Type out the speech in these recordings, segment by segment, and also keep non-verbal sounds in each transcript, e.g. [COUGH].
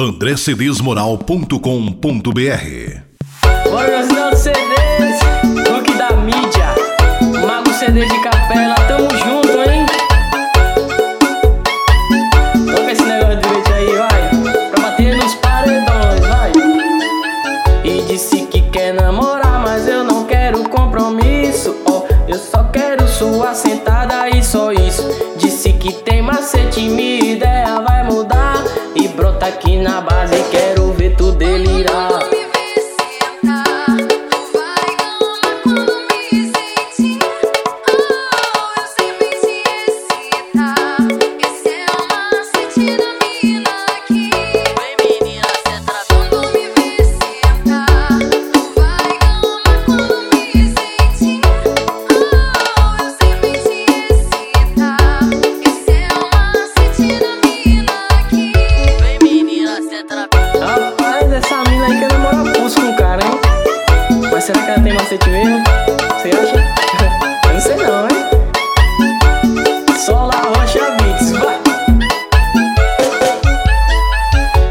andrecedesmoral.com.br de CDs, Duque da mídia, Mago CD de capela, tamo junto, hein? Toca esse negócio direito aí, vai, pra bater nos paredões, vai. E disse que quer namorar, mas eu não quero compromisso, ó. eu só quero sua sentada e só isso. Disse que tem macete, minha ideia aqui na base, quero ver tu delirar. Será que ela tem macete mesmo? Você acha? [LAUGHS] Eu não sei não, hein? Sola Rocha Beats, vai!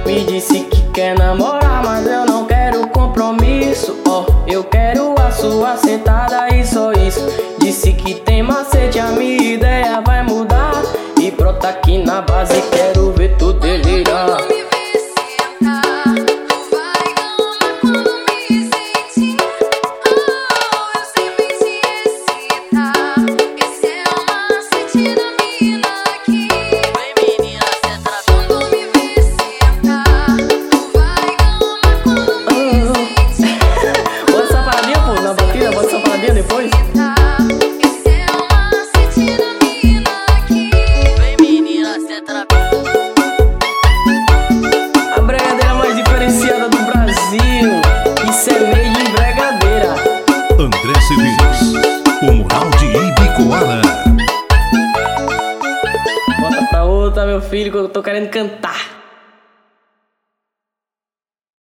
Me disse que quer namorar, mas eu não quero compromisso. Ó, eu quero a sua sentada e só isso. Disse que tem macete, a minha ideia vai mudar. E brota aqui na base, ver André CDs, o mural de Ibicoara. Bota pra outra, meu filho, que eu tô querendo cantar.